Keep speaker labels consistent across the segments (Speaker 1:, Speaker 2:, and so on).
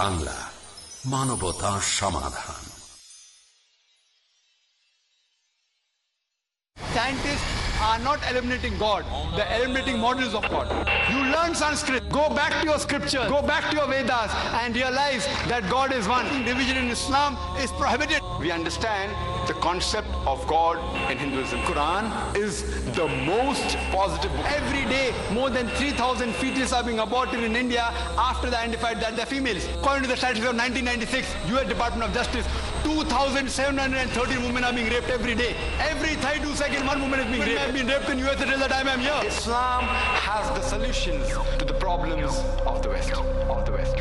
Speaker 1: বাংলা মানবতা সমাধান
Speaker 2: Scientists are not eliminating God, they're eliminating models of God. You learn Sanskrit, go back to your scripture, go back to your Vedas, and realize that God is one. Division in Islam is prohibited. We understand the concept of God in Hinduism. Quran is the most positive book. Every day, more than 3,000 fetuses are being aborted in India after they identified that they're females. According to the statistics of 1996, U.S. Department of Justice, 2,713 women are being raped every day. Every 32 seconds, one woman is being raped. I've been raped in US until the time I'm here. Islam has the solutions to the problems of the West. Of the West.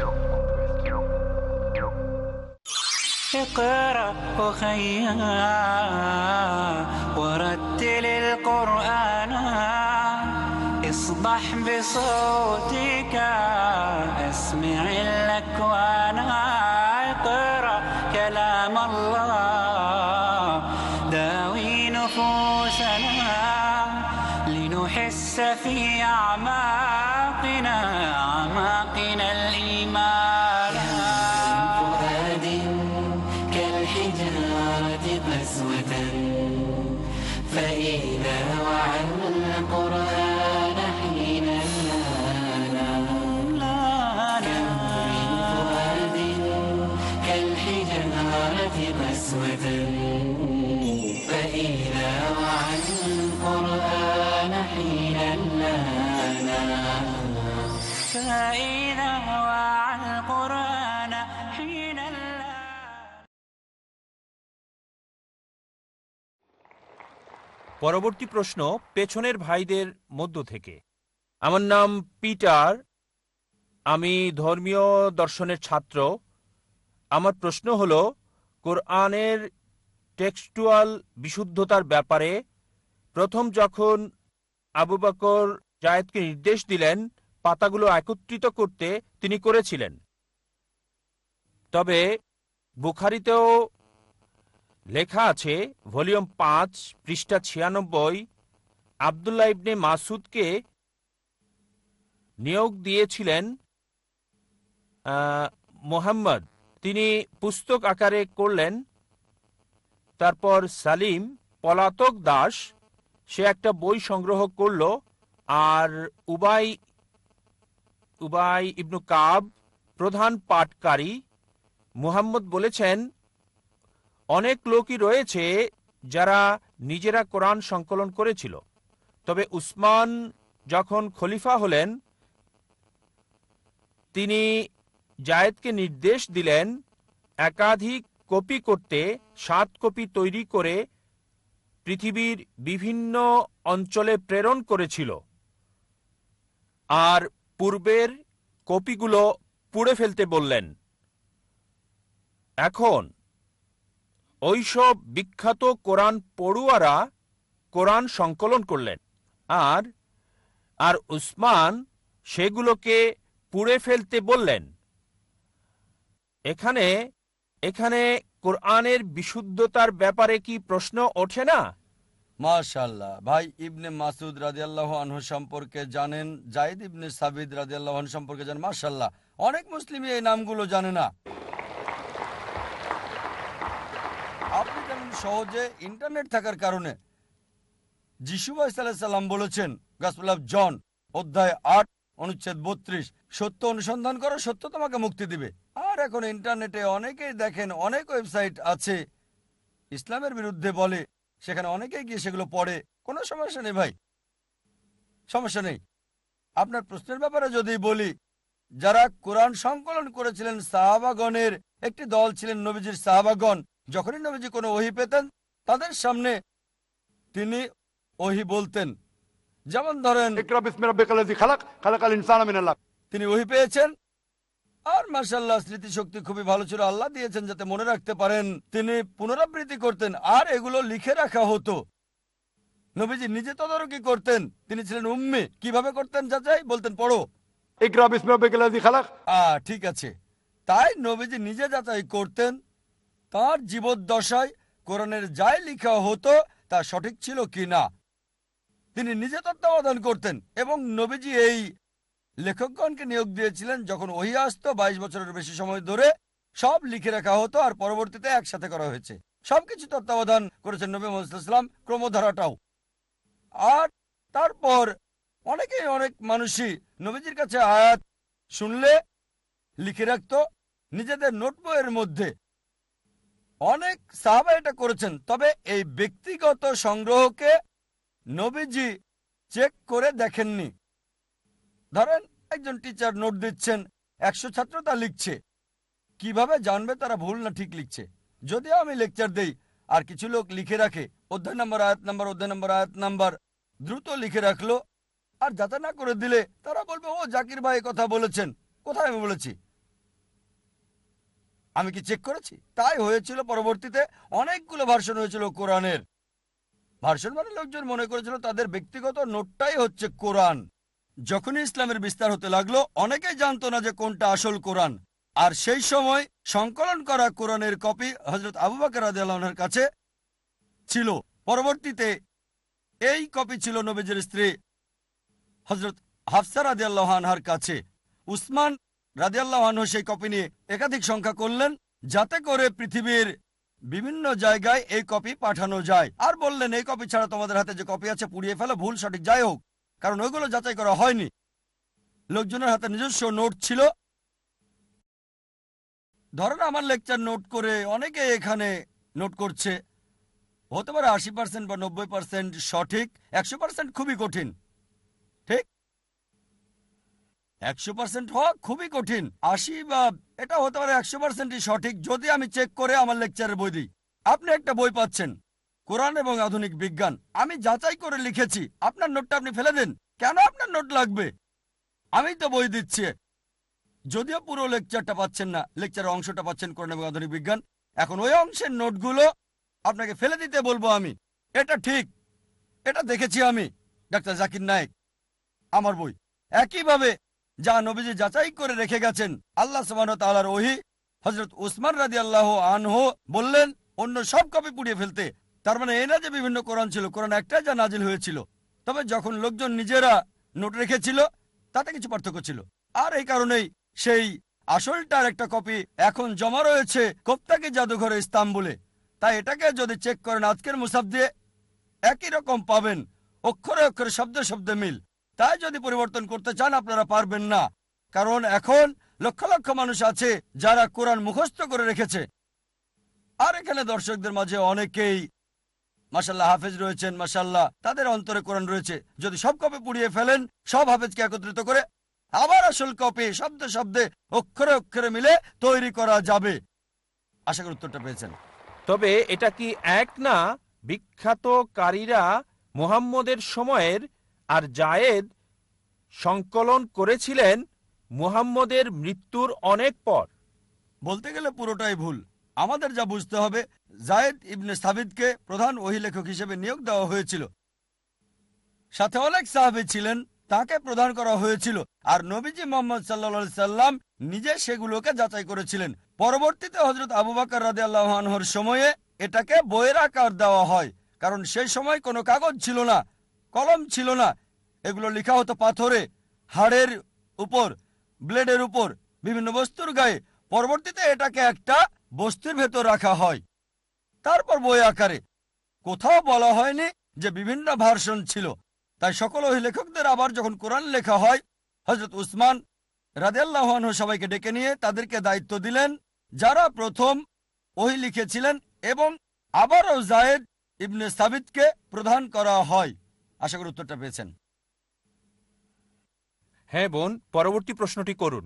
Speaker 3: اقرأ أخيا ورتل القرآن اصبح بصوتك اسمع الأكوان
Speaker 4: পরবর্তী প্রশ্ন পেছনের ভাইদের মধ্য থেকে। আমার নাম Peter, আমি ধর্মীয় দর্শনের ছাত্র। আমার প্রশ্ন হল, কোরআনের টেক্সটুয়াল বিশুদ্ধতার ব্যাপারে প্রথম যখন আবু বকর জায়েদকে নির্দেশ দিলেন, পাতাগুলো একত্রিত করতে তিনি করেছিলেন। তবে বুখারিতেও লেখা আছে, ভলিউম পাঁচ, পৃষ্ঠা ছিয়ানব্বই, আবদুল্লাহ ইবনে মাসুদকে নিয়োগ দিয়েছিলেন মোহাম্মদ। তিনি পুস্তক আকারে করলেন, তারপর সালিম পলাতক দাস, সে একটা বই সংগ্রহ করল, আর উবাই উবাই ইবনু কাব প্রধান পাঠকারী মুহাম্মদ বলেছেন অনেক লোকই রয়েছে যারা নিজেরা কোরআন সংকলন করেছিল। তবে উসমান যখন খলিফা হলেন, তিনি জায়েদকে নির্দেশ দিলেন একাধিক কপি করতে, সাত কপি তৈরি করে পৃথিবীর বিভিন্ন অঞ্চলে প্রেরণ করেছিল। আর পূর্বের কপিগুলো পুড়ে ফেলতে বললেন। এখন ওইসব বিখ্যাত কোরআন পড়ুয়ারা কোরআন সংকলন করলেন। আর আর উসমান সেগুলোকে পুড়ে ফেলতে বললেন। এখানে এখানে কোরআনের বিশুদ্ধতার ব্যাপারে কি প্রশ্ন ওঠে না?
Speaker 5: মাশাল্লাহ ভাই, ইবনে মাসুদ রাজিয়াল্লাহ আনহু সম্পর্কে জানেন জাইদ ইবনে সাবিদ রাজিয়াল্লাহ সম্পর্কে জানেন মাশাল্লাহ অনেক মুসলিমই এই নামগুলো জানে না আপনি যেমন সহজে ইন্টারনেট থাকার কারণে যিশুবাই সাল্লাম বলেছেন গাসপুল অফ জন অধ্যায় আট, অনুচ্ছেদ বত্রিশ, সত্য অনুসন্ধান করো সত্য তোমাকে মুক্তি দিবে। আর এখন ইন্টারনেটে অনেকেই দেখেন, অনেক ওয়েবসাইট আছে, ইসলামের বিরুদ্ধে বলে, সেখানে অনেকেই গিয়ে সেগুলো পড়ে। কোনো সমস্যা নেই ভাই। সমস্যা নেই। আপনার প্রশ্নের ব্যাপারে যদি বলি, যারা কোরআন সংকলন করেছিলেন সাহাবাগণের, একটি দল ছিলেন নবীজির সাহাবাগণ যখনই নবীজি কোনো ওহি পেতেন তাদের সামনে তিনি ওহি বলতেন। যেমন ধরেন তিনি ওহি পেয়েছেন আর মার্শাল্লাহ স্মৃতিশক্তি খুবই ভালো ছিল আল্লাহ দিয়েছেন যাতে মনে রাখতে পারেন তিনি পুনরাবৃত্তি করতেন আর এগুলো লিখে রাখা হতো। নবীজি নিজে তদারকি করতেন তিনি ছিলেন উম্মি কীভাবে করতেন যাচাই? বলতেন পড়ো। ঠিক আছে। তাই নবীজি নিজে যাচাই করতেন তার জীবদ্দশায় কোরআনের যাই লিখা হতো, তা সঠিক ছিল কি না? তিনি নিজে তত্ত্বাবধান করতেন এবং নবীজি এই লেখকগণকে নিয়োগ দিয়েছিলেন যখন ওহি আসতো, বাইশ বছরের বেশি সময় ধরে সব লিখে রাখা হতো আর পরবর্তীতে একসাথে করা হয়েছে। সবকিছু তত্ত্বাবধান করেছেন নবী মোহাম্মদ ক্রমধারাটাও। আর তারপর অনেকে অনেক মানুষই নবীজির কাছে আয়াত শুনলে লিখে রাখত, নিজেদের নোট বইয়ের মধ্যে অনেক সাহাবা এটা করেছেন, তবে এই ব্যক্তিগত সংগ্রহকে নবীজি চেক করে দেখেননি। ধরেন, একজন টিচার নোট দিচ্ছেন, একশো ছাত্র তা লিখছে। কীভাবে জানবে তারা ভুল না ঠিক লিখছে? যদি আমি লেকচার দেই, আর কিছু লোক লিখে রাখে, অধ্যায় নম্বর, আয়াত নাম্বার, অধ্যায় নম্বর, আয়াত নাম্বার, দ্রুত লিখে রাখল, আর যাতে না করে দিলে তারা বলবে, ও জাকির ভাই কথা বলেছেন, কোথায় আমি বলেছি? আমি কি চেক করেছি? তাই হয়েছিল পরবর্তীতে অনেকগুলো ভার্সন হয়েছিল কোরআনের। ভার্সন মানে লোকজন মনে করেছিল তাদের ব্যক্তিগত নোটটাই হচ্ছে কোরআন। যখনই ইসলামের বিস্তার হতে লাগল, অনেকেই জানতো না যে কোনটা আসল কোরআন। আর সেই সময় সংকলন করা কোরআনের কপি হজরত আবু বাকর রাদিয়াল্লাহর কাছে ছিল। পরবর্তীতে এই কপি ছিল নবীজের স্ত্রী হজরত হাফসার রাদিয়াল্লাহ আনহার কাছে। উসমান রাদিয়াল্লাহ আনহু সেই কপি নিয়ে একাধিক সংখ্যা করলেন, যাতে করে পৃথিবীর বিভিন্ন জায়গায় এই কপি পাঠানো যায়। আর বললেন, এই কপি ছাড়া তোমাদের হাতে যে কপি আছে পুড়িয়ে ফেলে, ভুল সঠিক যাই হোক, কারণ ওইগুলো যাচাই করা হয়নি। লোকজনের হাতে নিজস্ব নোট ছিল। ধরেন আমার লেকচার নোট করে অনেকে এখানে নোট করছে। হতে পারে আশি পার্সেন্ট বা নব্বই পার্সেন্ট সঠিক, একশো পার্সেন্ট খুবই কঠিন। ঠিক? একশো পার্সেন্ট হওয়া খুবই কঠিন। আশি বা এটা হতে পারে একশো পার্সেন্টই সঠিক, যদি আমি চেক করে আমার লেকচারের বই দিই। আপনি একটা বই পাচ্ছেন, কোরআন এবং আধুনিক বিজ্ঞান। আমি যাচাই করে লিখেছি, আপনার নোটটা আপনি ফেলে দেন। কেন আপনার নোট লাগবে? আমি তো বই দিচ্ছি। যদিও পুরো লেকচারটা পাচ্ছেন না লেকচারের অংশটা পাচ্ছেন কোরআন এবং আধুনিক বিজ্ঞান। এখন ওই অংশের নোটগুলো আপনাকে ফেলে দিতে বলব আমি। এটা ঠিক, এটা দেখেছি আমি, ডাক্তার জাকির নায়েক, আমার বই। একইভাবে যা নবীজি যাচাই করে রেখে গেছেন। আল্লাহ সমান তালার ওহি হজরত উসমান রাজি আল্লাহ আনহো বললেন, অন্য সব কপি পুড়িয়ে ফেলতে। তার মানে এই না যে বিভিন্ন কোরআন ছিল, কোরআন একটাই যা নাজিল হয়েছিল। তবে যখন লোকজন নিজেরা নোট রেখেছিল, তাতে কিছু পার্থক্য ছিল। আর এই কারণেই সেই আসলটার একটা কপি এখন জমা রয়েছে কোপ্তাকি জাদুঘরে ইস্তাম্বুলে। তাই এটাকে যদি চেক করেন আজকের মুসাফ দিয়ে একই রকম পাবেন। অক্ষরে অক্ষরে, শব্দে শব্দে মিল। তাই যদি পরিবর্তন করতে চান, আপনারা পারবেন না। কারণ এখন লক্ষ লক্ষ মানুষ আছে যারা কোরআন মুখস্থ করে রেখেছে। আর এখানে দর্শকদের মাঝে অনেকেই মাসাল্লাহ হাফেজ রয়েছেন মাসাল্লাহ তাদের অন্তরে কোরআন রয়েছে। যদি সব কপি পুড়িয়ে ফেলেন, সব হাফেজকে একত্রিত করে আবার আসল কপি শব্দে শব্দে অক্ষরে অক্ষরে মিলে তৈরি করা যাবে। আশা করি উত্তরটা পেয়েছেন।
Speaker 4: তবে এটা কি এক না? বিখ্যাত কারীরা মুহাম্মদের সময়ের আর জায়েদ সংকলন করেছিলেন মুহাম্মদের মৃত্যুর অনেক পর।
Speaker 5: বলতে গেলে পুরোটাই ভুল। আমাদের যা বুঝতে হবে, জায়েদ ইবনে সাবিদকে প্রধান ওহি লেখক হিসেবে নিয়োগ দেওয়া হয়েছিল। সাথে অনেক সাহাবি ছিলেন, তাকে প্রদান করা হয়েছিল। আর নবীজি মোহাম্মদ সাল্লা সাল্লাম নিজে সেগুলোকে যাচাই করেছিলেন। পরবর্তীতে হজরত আবু বাকর রাদে আল্লাহর সময়ে এটাকে বইয়ের আকার দেওয়া হয়, কারণ সেই সময় কোনো কাগজ ছিল না। কলম ছিল না। এগুলো লেখা হতো পাথরে, হাড়ের উপর, ব্লেডের উপর, বিভিন্ন বস্তুর গায়ে। পরবর্তীতে এটাকে একটা বস্তুর ভেতর রাখা হয়। তারপর বই আকারে। কোথাও বলা হয়নি যে বিভিন্ন ভার্সন ছিল। তাই সকল ওই লেখকদের আবার যখন কোরআন লেখা হয় হজরত উসমান রাদেল্লাহ সবাইকে ডেকে নিয়ে তাদেরকে দায়িত্ব দিলেন, যারা প্রথম ওই লিখেছিলেন এবং আবারও জায়েদ ইবনে সাবিদকে প্রদান করা হয়। আশা করি উত্তরটা পেয়েছেন।
Speaker 4: হ্যাঁ বোন পরবর্তী প্রশ্নটি করুন।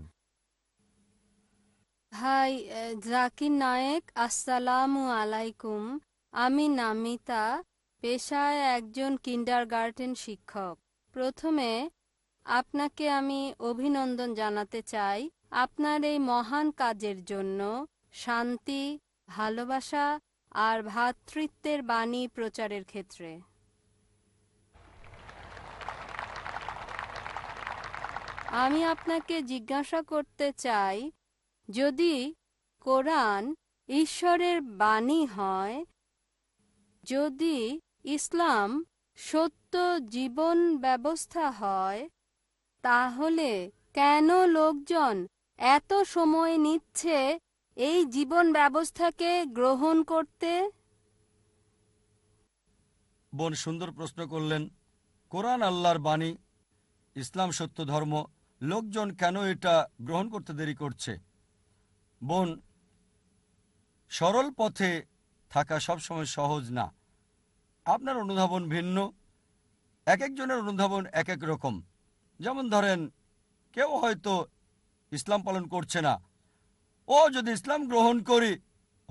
Speaker 6: হাই জাকির নায়েক আসসালামু আলাইকুম। আমি নামিতা পেশায় একজন কিন্ডারগার্টেন শিক্ষক। প্রথমে আপনাকে আমি অভিনন্দন জানাতে চাই। আপনার এই মহান কাজের জন্য শান্তি ভালোবাসা আর ভ্রাতৃত্বের বাণী প্রচারের ক্ষেত্রে। আমি আপনাকে জিজ্ঞাসা করতে চাই, যদি কোরআন ঈশ্বরের বাণী হয়, যদি ইসলাম সত্য জীবন ব্যবস্থা হয়, তাহলে কেন লোকজন এত সময় নিচ্ছে এই জীবন ব্যবস্থাকে গ্রহণ করতে?
Speaker 5: বোন, সুন্দর প্রশ্ন করলেন। কোরআন আল্লাহর বাণী, ইসলাম সত্য ধর্ম লোকজন কেন এটা গ্রহণ করতে দেরি করছে? বোন, সরল পথে থাকা সবসময় সহজ না। আপনার অনুধাবন ভিন্ন, এক একজনের অনুধাবন এক এক রকম। যেমন ধরেন, কেউ হয়তো ইসলাম পালন করছে না। ও যদি ইসলাম গ্রহণ করি,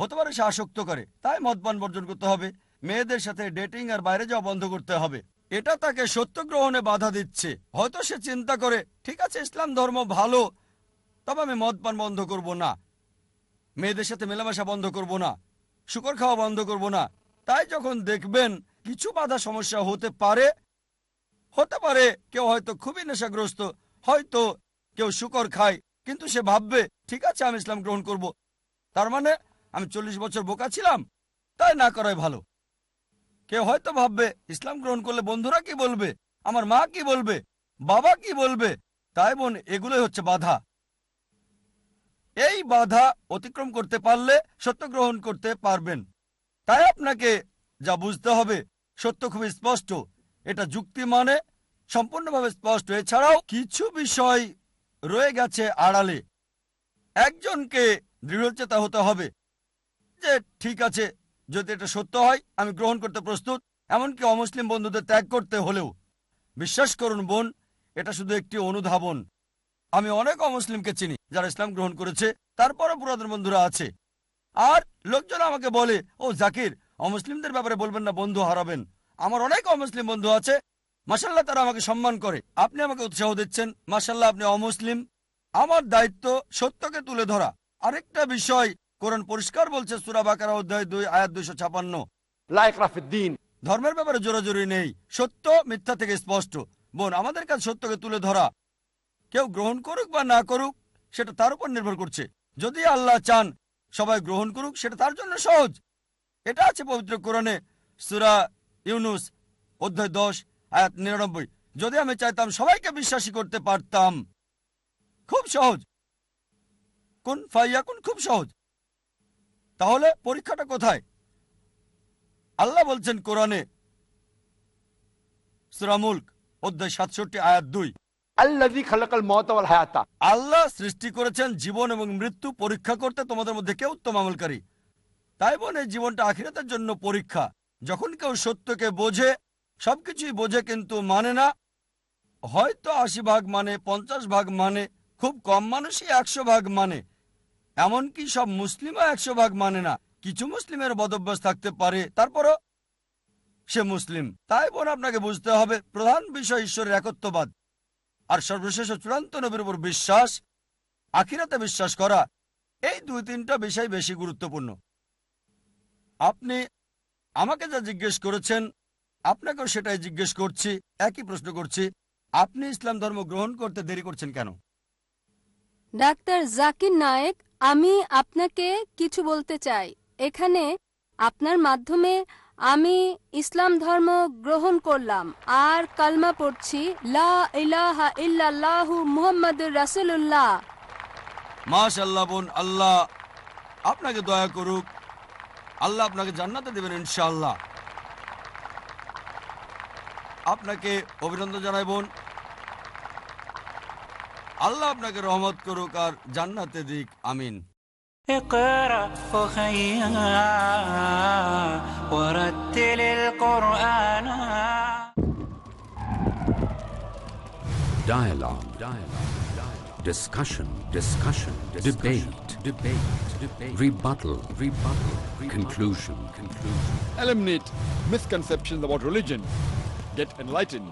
Speaker 5: হতে পারে সে আসক্ত করে। তাই মদপান বর্জন করতে হবে। মেয়েদের সাথে ডেটিং আর বাইরে যাওয়া বন্ধ করতে হবে। এটা তাকে সত্য গ্রহণে বাধা দিচ্ছে। হয়তো সে চিন্তা করে, ঠিক আছে, ইসলাম ধর্ম ভালো, তবে আমি মদপান বন্ধ করব না। মেয়েদের সাথে মেলামেশা বন্ধ করব না। শুকর খাওয়া বন্ধ করব না। তাই যখন দেখবেন কিছু বাধা সমস্যা হতে পারে হতে পারে কেউ হয়তো খুবই নেশাগ্রস্ত, হয়তো কেউ শুকর খায়, কিন্তু সে ভাববে, ঠিক আছে, আমি ইসলাম গ্রহণ করব। তার মানে আমি চল্লিশ বছর বোকা ছিলাম, তাই না করাই ভালো। কেউ হয়তো ভাববে, ইসলাম গ্রহণ করলে বন্ধুরা কি বলবে? আমার মা কি বলবে? বাবা কি বলবে? তাই বোন, এগুলোই হচ্ছে বাধা। এই বাধা অতিক্রম করতে পারলে সত্য গ্রহণ করতে পারবেন। তাই আপনাকে যা বুঝতে হবে, সত্য খুব স্পষ্ট। এটা যুক্তি মানে সম্পূর্ণভাবে স্পষ্ট। এছাড়াও কিছু বিষয় রয়ে গেছে আড়ালে। একজনকে দৃঢ়চেতা হতে হবে যে, ঠিক আছে যদি এটা সত্য হয়, আমি গ্রহণ করতে প্রস্তুত। এমনকি অমুসলিম বন্ধুদের ত্যাগ করতে হলেও, বিশ্বাস করুন বোন, এটা শুধু একটি অনুধাবন। আমি অনেক অমুসলিমকে চিনি, যারা ইসলাম গ্রহণ করেছে, তারপরও পুরাতন বন্ধুরা আছে। আর লোকজন আমাকে বলে, ও জাকির, অমুসলিমদের ব্যাপারে বলবেন না, বন্ধু হারাবেন। আমার অনেক অমুসলিম বন্ধু আছে। মাসাল্লাহ তারা আমাকে সম্মান করে। আপনি আমাকে উৎসাহ দিচ্ছেন। মাসাল্লাহ আপনি অমুসলিম। আমার দায়িত্ব সত্যকে তুলে ধরা। আরেকটা বিষয় কোরআন পরিষ্কার বলছে সুরা বাকার অধ্যায় দুই আয়াত দুইশো ছাপান্ন।
Speaker 7: দিন।
Speaker 5: ধর্মের ব্যাপারে জোরাজোরি নেই। সত্য মিথ্যা থেকে স্পষ্ট। বোন আমাদের কাছে সত্যকে তুলে ধরা। কেউ গ্রহণ করুক বা না করুক সেটা তার উপর নির্ভর করছে। যদি আল্লাহ চান সবাই গ্রহণ করুক সেটা তার জন্য সহজ। এটা আছে পবিত্র কোরআনে সুরা ইউনুস অধ্যায় দশ আয়াত নিরানব্বই। যদি আমি চাইতাম সবাইকে বিশ্বাসী করতে পারতাম। খুব সহজ। কোন ফাইয়া কোন খুব সহজ। তাহলে পরীক্ষাটা কোথায়? আল্লাহ বলছেন কোরআনে অধ্যায় সাতষট্টি আয়াত দুই। আল্লাহ সৃষ্টি করেছেন জীবন এবং মৃত্যু পরীক্ষা করতে তোমাদের মধ্যে কেউ উত্তম আমলকারী। তাই বলে জীবনটা আখিরাতের জন্য পরীক্ষা। যখন কেউ সত্যকে বোঝে সবকিছুই বোঝে কিন্তু মানে না। হয়তো আশি ভাগ মানে পঞ্চাশ ভাগ মানে খুব কম মানুষই একশো ভাগ মানে। এমনকি সব মুসলিমও একশো ভাগ মানে না। কিছু মুসলিমের বদভ্যাস থাকতে পারে, তারপরও সে মুসলিম। তাই বোন, আপনাকে বুঝতে হবে, প্রধান বিষয় ঈশ্বরের একত্ববাদ। আর সর্বশেষ চূড়ান্ত নবীর উপর বিশ্বাস, আখিরাতে বিশ্বাস করা, এই দুই তিনটা বিষয় বেশি গুরুত্বপূর্ণ। আপনি আমাকে যা জিজ্ঞেস করেছেন, আপনাকেও সেটাই জিজ্ঞেস করছি, একই প্রশ্ন করছি, আপনি ইসলাম ধর্ম গ্রহণ করতে দেরি করছেন কেন?
Speaker 6: ডাক্তার জাকির নায়েক আমি আপনাকে কিছু বলতে চাই। এখানে আপনার মাধ্যমে আমি ইসলাম ধর্ম গ্রহণ করলাম। আর কালমা পড়ছি, লা ইলাহা
Speaker 5: বোন, আল্লাহ আপনাকে দয়া করুক। আল্লাহ আপনাকে জান্নাতে দেবেন ইনশাআল্লাহ। আপনাকে অভিনন্দন জানাই বোন। আল্লাহ আপনাকে রহমত করুক আর জান্নাতে দিক আমিন
Speaker 3: اقرأ أخيا ورتل القرآن
Speaker 1: Dialogue. Dialogue. Discussion. Discussion. Debate. Debate. Debate. Rebuttal. Rebuttal. Conclusion. Conclusion.
Speaker 7: Eliminate misconceptions about religion. Get enlightened.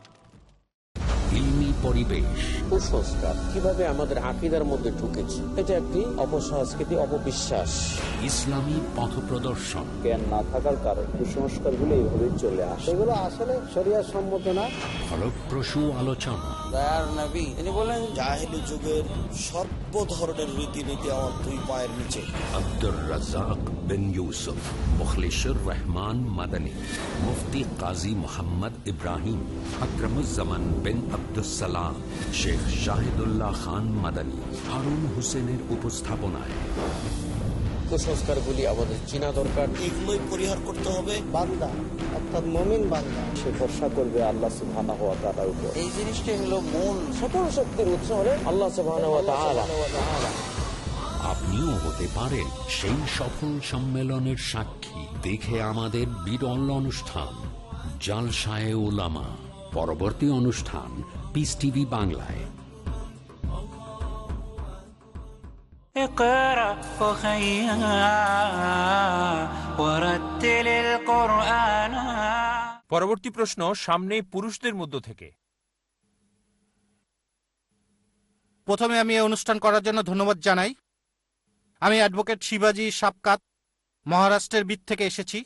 Speaker 1: পরিবেশ।
Speaker 8: কুসংস্কার কীভাবে আমাদের আকিদার মধ্যে ঢুকেছে এটা একটি অপসংস্কৃতি অপবিশ্বাস।
Speaker 1: ইসলামী পথ প্রদর্শন।
Speaker 8: জ্ঞান না থাকার কারণে কুসংস্কারগুলো এইভাবে চলে আসে। এগুলো আসলে শরিয়ার সম্মত না।
Speaker 1: ফলপ্রসূ আলোচনা।
Speaker 9: তিনি বলেন জাহেলি যুগের সর্ব ধরনের রীতিনীতি আমার দুই পায়ের নিচে।
Speaker 1: আব্দুর রাজাক বিন ইউসুফ মুখলিশুর রহমান মাদানী মুফতি কাজী মোহাম্মদ ইব্রাহিম আকরমুজ্জামান বিন আব্দুসালাম শেখ শাহিদুল্লাহ খান মাদানী হারুন হোসেনের উপস্থাপনায়।
Speaker 8: কুসংস্কারগুলি আমাদের চিনা দরকার।
Speaker 9: এগুলোই পরিহার করতে হবে।
Speaker 8: বান্দা অর্থাৎ মমিন বান্দা সে ভরসা করবে আল্লাহ সুবহানাহু ওয়া তাআলার উপর।
Speaker 9: এই জিনিসটাই হলো মূল।
Speaker 8: সকল শক্তির উৎস হলেন আল্লাহ সুবহানাহু ওয়া তাআলা।
Speaker 1: আপনিও হতে পারেন সেই সফল সম্মেলনের সাক্ষী। দেখে আমাদের বিরল অনুষ্ঠান জালসায় ওলামা পরবর্তী অনুষ্ঠান পিস টিভি বাংলায়
Speaker 3: اقرأ أخيا ورتل القرآن
Speaker 4: পরবর্তী প্রশ্ন সামনে পুরুষদের মধ্য থেকে
Speaker 10: প্রথমে আমি এই অনুষ্ঠান করার জন্য ধন্যবাদ জানাই আমি অ্যাডভোকেট শিবাজি সাপকাত মহারাষ্ট্রের বিদ থেকে এসেছি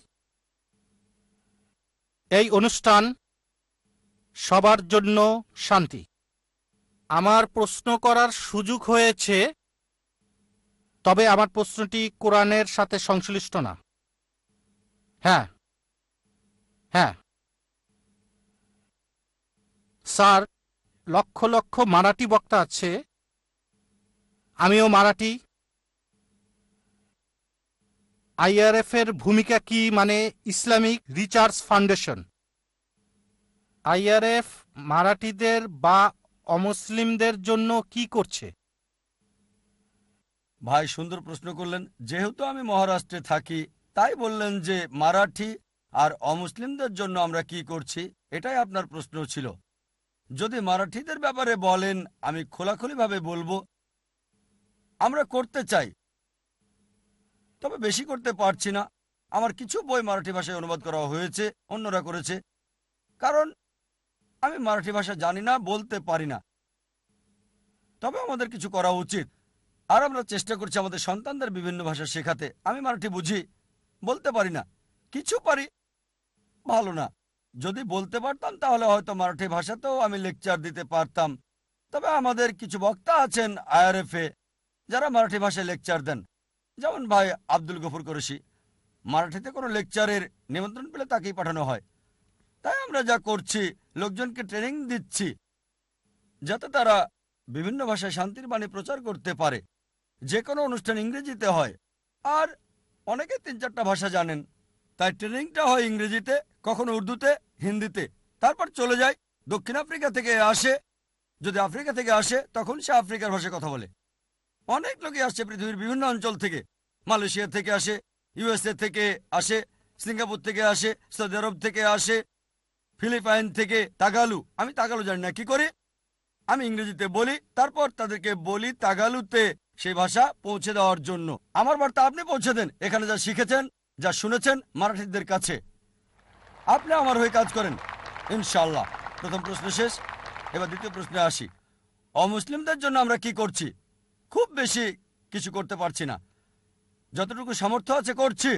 Speaker 10: এই অনুষ্ঠান সবার জন্য শান্তি। আমার প্রশ্ন করার সুযোগ হয়েছে, তবে আমার প্রশ্নটি কোরআনের সাথে সংশ্লিষ্ট না। হ্যাঁ হ্যাঁ। স্যার, লক্ষ লক্ষ মারাঠি বক্তা আছে। আমিও মারাঠি। আইআরএফ এর ভূমিকা কি মানে ইসলামিক রিচার্জ ফাউন্ডেশন? আইআরএফ মারাঠিদের বা অমুসলিমদের জন্য কি করছে?
Speaker 5: ভাই, সুন্দর প্রশ্ন করলেন। যেহেতু আমি মহারাষ্ট্রে থাকি, তাই বললেন যে মারাঠি আর অমুসলিমদের জন্য আমরা কি করছি, এটাই আপনার প্রশ্ন ছিল। যদি মারাঠিদের ব্যাপারে বলেন, আমি খোলাখুলিভাবে বলব, আমরা করতে চাই। তবে বেশি করতে পারছি না। আমার কিছু বই মারাঠি ভাষায় অনুবাদ করা হয়েছে, অন্যরা করেছে। কারণ আমি মারাঠি ভাষা জানি না, বলতে পারি না। তবে আমাদের কিছু করা উচিত। আর আমরা চেষ্টা করছি আমাদের সন্তানদের বিভিন্ন ভাষা শেখাতে। আমি মারাঠি বুঝি, বলতে পারি না। কিছু পারি, ভালো না। যদি বলতে পারতাম, তাহলে হয়তো মারাঠি ভাষাতেও আমি লেকচার দিতে পারতাম। তবে আমাদের কিছু বক্তা আছেন আইআরএফে, যারা মারাঠি ভাষায় লেকচার দেন। যেমন ভাই আব্দুল গফুর করেছি মারাঠিতে কোনো লেকচারের নিমন্ত্রণ পেলে তাকেই পাঠানো হয়। তাই আমরা যা করছি, লোকজনকে ট্রেনিং দিচ্ছি, যাতে তারা বিভিন্ন ভাষায় শান্তির বাণী প্রচার করতে পারে। যে কোনো অনুষ্ঠান ইংরেজিতে হয়। আর অনেকে তিন চারটা ভাষা জানেন। তাই ট্রেনিংটা হয় ইংরেজিতে, কখনো উর্দুতে, হিন্দিতে। তারপর চলে যায় দক্ষিণ আফ্রিকা থেকে আসে। যদি আফ্রিকা থেকে আসে, তখন সে আফ্রিকার ভাষায় কথা বলে। অনেক লোকই আসছে পৃথিবীর বিভিন্ন অঞ্চল থেকে। মালয়েশিয়া থেকে আসে, ইউএসএ থেকে আসে, সিঙ্গাপুর থেকে আসে, সৌদি আরব থেকে আসে ফিলিপাইন থেকে তাগালু। আমি তাগালু জানি না, কি করে? আমি ইংরেজিতে বলি, তারপর তাদেরকে বলি তাগালুতে সেই ভাষা পৌঁছে দেওয়ার জন্য। আমার বার্তা আপনি পৌঁছে দেন, এখানে যা শিখেছেন, যা শুনেছেন মারাঠিদের কাছে। আপনি আমার হয়ে কাজ করেন ইনশাল্লাহ প্রথম প্রশ্ন শেষ, এবার দ্বিতীয় প্রশ্নে আসি। অমুসলিমদের জন্য আমরা কি করছি? খুব বেশি কিছু করতে পারছি না। যতটুকু সামর্থ্য আছে করছি,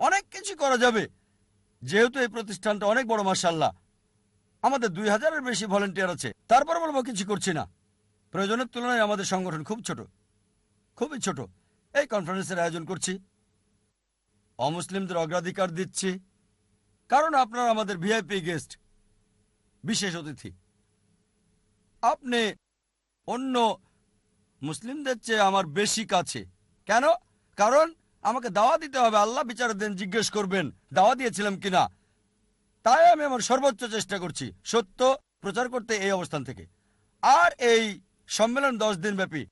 Speaker 5: অনেক কিছু করা যাবে। যেহেতু এই প্রতিষ্ঠানটা অনেক বড় মাসাল্লাহ আমাদের দুই হাজারের বেশি ভলেন্টিয়ার আছে। তারপর বলব, কিছু করছি না। প্রয়োজনের তুলনায় আমাদের সংগঠন খুব ছোট। খুবই ছোট। এই কনফারেন্সের আয়োজন করছি। অমুসলিমদের অগ্রাধিকার দিচ্ছি। কারণ আপনারা আমাদের ভিআইপি গেস্ট বিশেষ অতিথি। আপনি অন্য মুসলিমদের চেয়ে আমার বেশি কাছে। কেন? কারণ আমাকে দাওয়া দিতে হবে, আল্লাহ বিচারের দিন জিজ্ঞেস করবেন দাওয়া দিয়েছিলাম কিনা। তাই আমি আমার সর্বোচ্চ চেষ্টা করছি, সত্য প্রচার করতে এই অবস্থান থেকে। আর এই সম্মেলন দশ দিন ব্যাপী।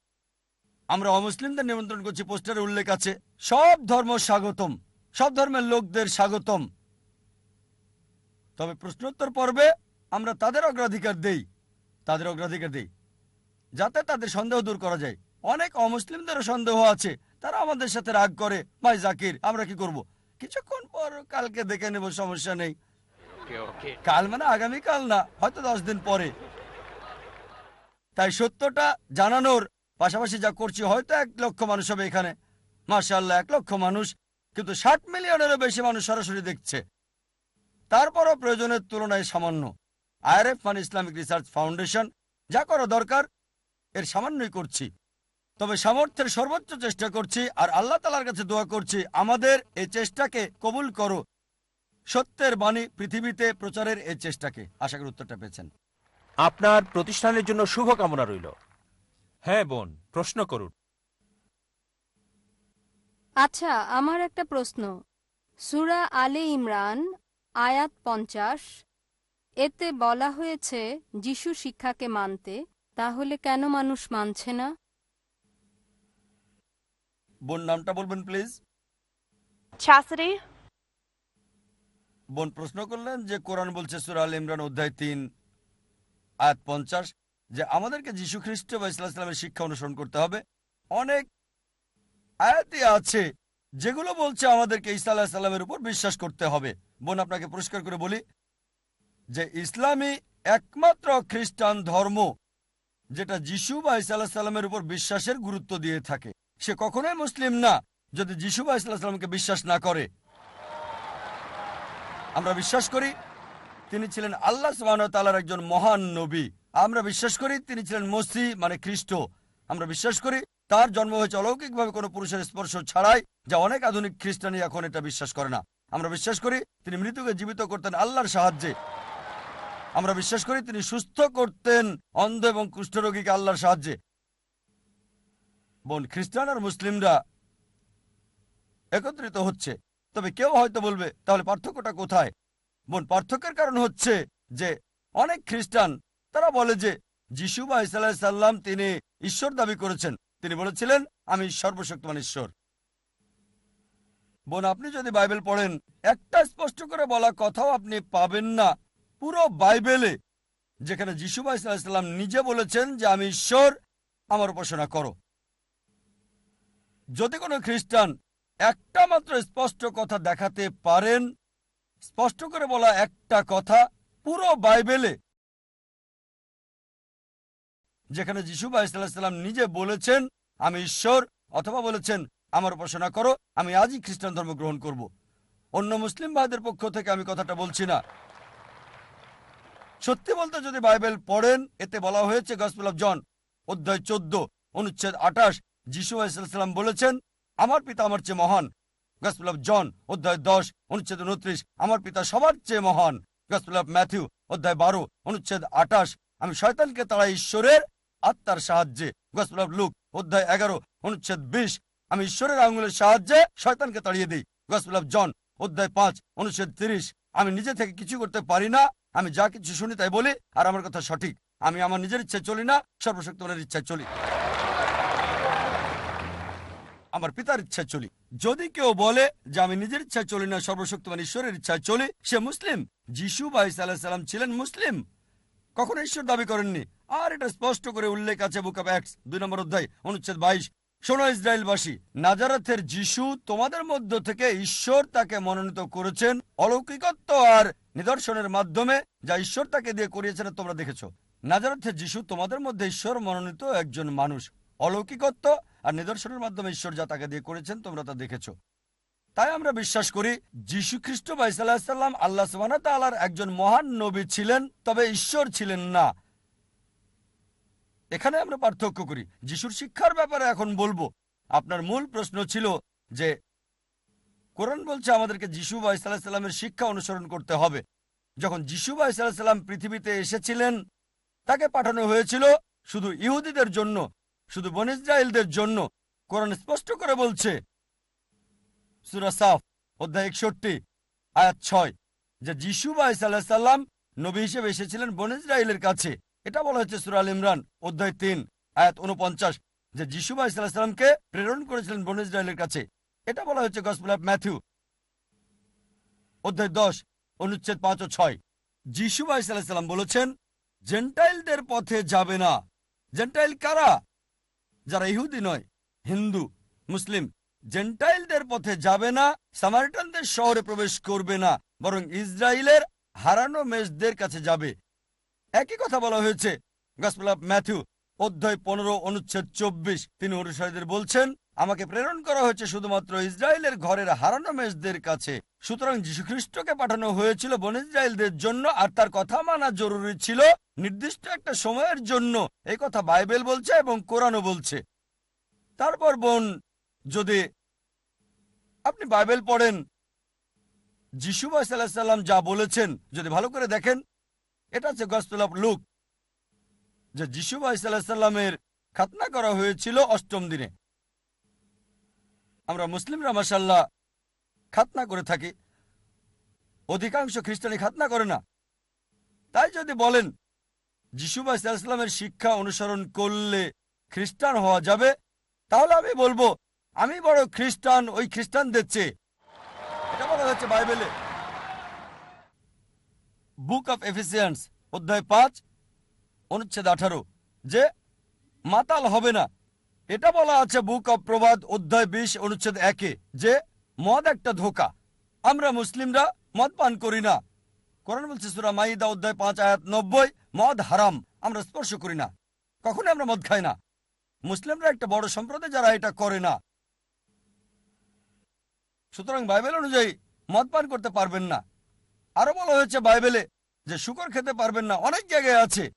Speaker 5: আমরা অমুসলিমদের নিমন্ত্রণ করছি, পোস্টারে উল্লেখ আছে, সব ধর্ম স্বাগতম, সব ধর্মের লোকদের স্বাগতম। তবে প্রশ্নোত্তর পর্বে আমরা তাদের অগ্রাধিকার দেই, তাদের অগ্রাধিকার দেই, যাতে তাদের সন্দেহ দূর করা যায়। অনেক অমুসলিমদেরও সন্দেহ আছে। তারা আমাদের সাথে রাগ করে। ভাই জাকির আমরা কি করব? কিছুক্ষণ পর কালকে দেখে নেব সমস্যা নেই। কাল মানে আগামী কাল না হয়তো দশ দিন পরে। তাই সত্যটা জানানোর পাশাপাশি যা করছি হয়তো এক লক্ষ মানুষ হবে এখানে। মার্শাল্লাহ এক লক্ষ মানুষ কিন্তু ষাট মিলিয়নেরও বেশি মানুষ সরাসরি দেখছে। তারপরও প্রয়োজনের তুলনায় সামান্য। আইআরএফ মানে ইসলামিক রিসার্চ ফাউন্ডেশন যা করা দরকার এর সামান্যই করছি। তবে সামর্থ্যের সর্বোচ্চ চেষ্টা করছি আর আল্লাহ তালার কাছে দোয়া করছি আমাদের এই চেষ্টাকে কবুল করো। সত্যের বাণী পৃথিবীতে প্রচারের এই চেষ্টাকে। আশা করি উত্তরটা পেয়েছেন।
Speaker 4: আপনার প্রতিষ্ঠানের জন্য শুভকামনা রইল। হ্যাঁ বোন প্রশ্ন করুন।
Speaker 6: আচ্ছা আমার একটা প্রশ্ন। সুরা আলে ইমরান আয়াত পঞ্চাশ এতে বলা হয়েছে যিশু শিক্ষাকে মানতে তাহলে কেন মানুষ মানছে না?
Speaker 5: বোন নামটা বলবেন প্লিজ
Speaker 11: Chastity,
Speaker 5: বোন প্রশ্ন করলেন যে কোরআন বলছে সুরা আল ইমরান অধ্যায় তিন আয়াত পঞ্চাশ যে আমাদেরকে যীশু খ্রিস্ট বা ইসলামের শিক্ষা অনুসরণ করতে হবে। অনেক আয়াতই আছে যেগুলো বলছে আমাদেরকে ইসা আল্লাহ সাল্লামের উপর বিশ্বাস করতে হবে। বোন আপনাকে পরিষ্কার করে বলি যে ইসলামী একমাত্র খ্রিস্টান ধর্ম যেটা যিশু বা ইসা আল্লাহ সাল্লামের উপর বিশ্বাসের গুরুত্ব দিয়ে থাকে। সে কখনোই মুসলিম না, যদি যিশু বা ইসলাম বিশ্বাস না করে। আমরা বিশ্বাস করি তিনি ছিলেন আল্লাহ সুবাহতালার একজন মহান নবী। আমরা বিশ্বাস করি তিনি ছিলেন মসি মানে খ্রিস্ট। আমরা বিশ্বাস করি তার জন্ম হয়েছে অলৌকিকভাবে কোনো পুরুষের স্পর্শ ছাড়াই, যা অনেক আধুনিক খ্রিস্টানি এখন এটা বিশ্বাস করে না। আমরা বিশ্বাস করি তিনি মৃত্যুকে জীবিত করতেন আল্লাহর সাহায্যে। আমরা বিশ্বাস করি তিনি সুস্থ করতেন অন্ধ এবং কুষ্ঠরোগীকে আল্লাহর সাহায্যে। বোন, খ্রিস্টান আর মুসলিমরা একত্রিত হচ্ছে। তবে কেউ হয়তো বলবে, তাহলে পার্থক্যটা কোথায়? বোন, পার্থক্যের কারণ হচ্ছে যে অনেক খ্রিস্টান, তারা বলে যে যিশু বা সাল্লাম তিনি ঈশ্বর দাবি করেছেন। তিনি বলেছিলেন, আমি সর্বশক্তিমান ঈশ্বর। বোন, আপনি যদি বাইবেল পড়েন, একটা স্পষ্ট করে বলা কথাও আপনি পাবেন না। পুরো বাইবেলে যেখানে যিশু বা সাল্লাম নিজে বলেছেন যে, আমি ঈশ্বর, আমার উপাসনা করো। যদি কোনো খ্রিস্টান একটা মাত্র স্পষ্ট কথা দেখাতে পারেন, স্পষ্ট করে বলা একটা কথা পুরো বাইবেলে, যেখানে যিশু বা ইসলাম নিজে বলেছেন, আমি ঈশ্বর অথবা বলেছেন, আমার উপাসনা করো, আমি আজই খ্রিস্টান ধর্ম গ্রহণ করব। অন্য মুসলিম ভাইদের পক্ষ থেকে আমি কথাটা বলছি না। সত্যি বলতে যদি বাইবেল পড়েন, এতে বলা হয়েছে গসপেল অফ জন, অধ্যায় চোদ্দ, অনুচ্ছেদ আঠাশ যিশু ইসলাম বলেছেন, আমার পিতা আমার চেয়ে মহান। গসপেল অফ জন অধ্যায় দশ, অনুচ্ছেদ উনত্রিশ আমার পিতা সবার চেয়ে মহান। গসপেল অফ ম্যাথিউ অধ্যায় বারো, অনুচ্ছেদ আঠাশ, আমি শয়তানকে তাড়াই ঈশ্বরের আত্মার সাহায্যে। গসপেল অফ লুক অধ্যায় এগারো, অনুচ্ছেদ বিশ, আমি ঈশ্বরের আঙুলের সাহায্যে শয়তানকে তাড়িয়ে দিই। গসপেল অফ জন অধ্যায় পাঁচ, অনুচ্ছেদ তিরিশ, আমি নিজে থেকে কিছু করতে পারি না, আমি যা কিছু শুনি তাই বলি, আর আমার কথা সঠিক। আমি আমার নিজের ইচ্ছায় চলি না সর্বশক্তিমানের ইচ্ছায় চলি। আমার পিতার ইচ্ছায় চলি। যদি কেউ বলে যে আমি নিজের ইচ্ছায় চলি না, সর্বশক্তিমান ঈশ্বরের ইচ্ছায় চলি, সে মুসলিম। যিশু বা ইসা ছিলেন মুসলিম। কখনো ঈশ্বর দাবি করেননি। আর এটা স্পষ্ট করে উল্লেখ আছে বুক অফ অ্যাক্টস দুই নম্বর অধ্যায়, অনুচ্ছেদ বাইশ। শোনো ইসরায়েলবাসী, নাজারাথের যিশু তোমাদের মধ্য থেকে ঈশ্বর তাকে মনোনীত করেছেন অলৌকিকত্ব আর নিদর্শনের মাধ্যমে, যা ঈশ্বর তাকে দিয়ে করিয়েছেন তোমরা দেখেছ। নাজারাথের যিশু তোমাদের মধ্যে ঈশ্বর মনোনীত একজন মানুষ। অলৌকিকত্ব আর নিদর্শনের মাধ্যমে ঈশ্বর যা তাকে দিয়ে করেছেন, তোমরা তা দেখেছ। তাই আমরা বিশ্বাস করি, যীশু খ্রিস্ট বা ইসাল্লাম আল্লাহ সুবাহ তালার একজন মহান নবী ছিলেন, তবে ঈশ্বর ছিলেন না। এখানে আমরা পার্থক্য করি। যিশুর শিক্ষার ব্যাপারে এখন বলব। আপনার মূল প্রশ্ন ছিল যে, কোরআন বলছে আমাদেরকে যিশু বা ইসাল্লামের শিক্ষা অনুসরণ করতে হবে। যখন যিশু বা ইসাল্লাম পৃথিবীতে এসেছিলেন, তাকে পাঠানো হয়েছিল শুধু ইহুদিদের জন্য শুধু বন ইসরায়েলদের জন্য কোরআন স্পষ্ট করে বলছে। সুরা সাফ, অধ্যায় একষট্টি, আয়াত ছয়, যে যিশু বা সাল্লাম নবী হিসেবে এসেছিলেন বন ইসরায়েলের কাছে। এটা বলা হচ্ছে সুরাল ইমরান, অধ্যায় তিন, আয়াত উনপঞ্চাশ যে যিশু বা ইসলামকে প্রেরণ করেছিলেন বন ইসরায়েলের কাছে। এটা বলা হচ্ছে গসপেল অফ ম্যাথিউ, অধ্যায় দশ, অনুচ্ছেদ পাঁচ ও ছয়। যিশু বা ইসলাম বলেছেন, জেন্টাইলদের পথে যাবে না। জেন্টাইল কারা? যারা ইহুদি নয়, হিন্দু, মুসলিম, জেন্টাইলদের পথে যাবে না, সামারিটানদের শহরে প্রবেশ করবে না, বরং ইসরায়েলের হারানো মেষদের কাছে যাবে। একই কথা বলা হয়েছে। গসপেল ম্যাথিউ, অধ্যায় পনেরো, অনুচ্ছেদ চব্বিশ, তিনি অনুসারীদের বলছেন আমাকে প্রেরণ করা হয়েছে শুধুমাত্র ইসরায়েলের ঘরের হারানো মেষদের কাছে। সুতরাং যীশুখ্রিস্টকে পাঠানো হয়েছিল বন ইসরায়েলদের জন্য, আর তার কথা মানা জরুরি ছিল নির্দিষ্ট একটা সময়ের জন্য। এই কথা বাইবেল বলছে এবং কোরআনও বলছে। তারপর বোন, যদি আপনি বাইবেল পড়েন, যিশু সাল্লাম যা বলেছেন, যদি ভালো করে দেখেন, এটা হচ্ছে গসপেল অফ লুক, যে যিশু সাল্লামের খাতনা করা হয়েছিল অষ্টম দিনে। আমরা মুসলিমরা মাসাল্লাহ খাতনা করে থাকি। অধিকাংশ খ্রিস্টানি খাতনা করে না। তাই যদি বলেন, যিশু ইসলামের শিক্ষা অনুসরণ করলে খ্রিস্টান হওয়া যাবে, তাহলে আমি বলব, আমি বড় খ্রিস্টান, ওই খ্রিস্টানদের চেয়ে। এটা বলা হচ্ছে বাইবেলে। বুক অফ এফিসিয়ান্স, অধ্যায় পাঁচ, অনুচ্ছেদ আঠারো, যে মাতাল হবে না। এটা বলা আছে বুক অব প্রবাদ অধ্যায় বিশ, অনুচ্ছেদ একে, যে মদ একটা ধোকা। আমরা মুসলিমরা মদ পান করি না। কোরআন বলছে সুরা মাইদা, অধ্যায় পাঁচ, আয়াত নব্বই, মদ হারাম, আমরা স্পর্শ করি না। কখনোই আমরা মদ খাই না। মুসলিমরা একটা বড় সম্প্রদায় যারা এটা করে না। সুতরাং বাইবেল অনুযায়ী মদ পান করতে পারবেন না। আরও বলা হয়েছে বাইবেলে যে শুকর খেতে পারবেন না। অনেক জায়গায় আছে।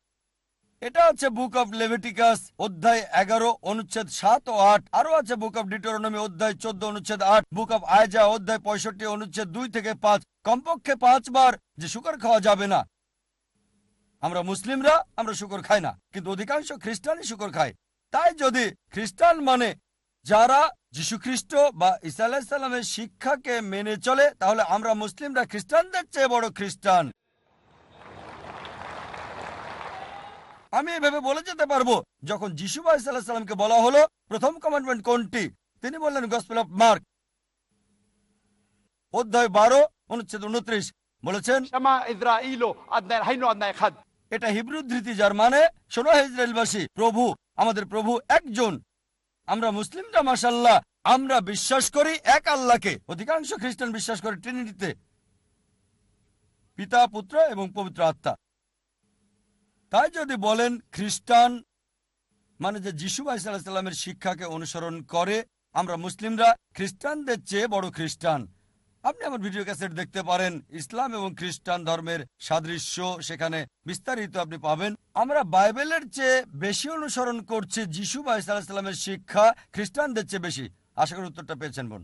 Speaker 5: এটা আছে বুক অফ লেভিটিকাস অধ্যায় এগারো, অনুচ্ছেদ সাত ও আট। আরও আছে বুক অফ ডিটোরনমি অধ্যায় চোদ্দ, অনুচ্ছেদ আট। বুক অফ আয়জা অধ্যায় পঁয়ষট্টি, অনুচ্ছেদ দুই থেকে পাঁচ। কমপক্ষে পাঁচবার যে শুকর খাওয়া যাবে না। আমরা মুসলিমরা, আমরা শুকর খাই না। কিন্তু অধিকাংশ খ্রিস্টানই শুকর খায়। তাই যদি খ্রিস্টান মানে যারা যীশুখ্রিস্ট বা ইসা আলাহিসাল্লামের শিক্ষাকে মেনে চলে, তাহলে আমরা মুসলিমরা খ্রিস্টানদের চেয়ে বড় খ্রিস্টান। আমি এভাবে বলে যেতে পারব যখন যিশু সাল্লামকে বলা হলো প্রথম কমান্ডমেন্ট কোনটি? তিনি বললেন গসপেল অফ মার্ক অধ্যায় বারো অনুচ্ছেদ উনত্রিশ। বলেছেন এটা হিব্রু ধৃতি যার মানে শোনো ইসরায়েলবাসী প্রভু আমাদের প্রভু একজন। আমরা মুসলিমরা মাসাল্লাহ আমরা বিশ্বাস করি এক আল্লাহকে। অধিকাংশ খ্রিস্টান বিশ্বাস করে ট্রিনিটিতে পিতা পুত্র এবং পবিত্র আত্মা। তাই যদি বলেন খ্রিস্টান মানে যে যিশু সাল্লামের শিক্ষাকে অনুসরণ করে, আমরা মুসলিমরা খ্রিস্টানদের চেয়ে বড় খ্রিস্টান। আপনি আমার ভিডিও ক্যাসেট দেখতে পারেন, ইসলাম এবং খ্রিস্টান ধর্মের সাদৃশ্য, সেখানে বিস্তারিত আপনি পাবেন। আমরা বাইবেলের চেয়ে বেশি অনুসরণ করছি যিশু সাল্লামের শিক্ষা খ্রিস্টানদের চেয়ে বেশি। আশা করি উত্তরটা পেয়েছেন বোন।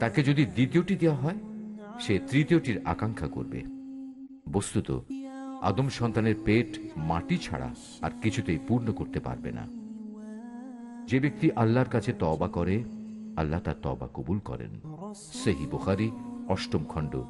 Speaker 12: তাকে যদি দ্বিতীয়টি দেওয়া হয়, সে তৃতীয়টির আকাঙ্ক্ষা করবে। বস্তুত, আদম সন্তানের পেট মাটি ছাড়া আর কিছুতেই পূর্ণ করতে পারবে না। যে ব্যক্তি আল্লাহর কাছে তবা করে, আল্লাহ তার তবা কবুল করেন। সেহি বুখারি, অষ্টম খণ্ড।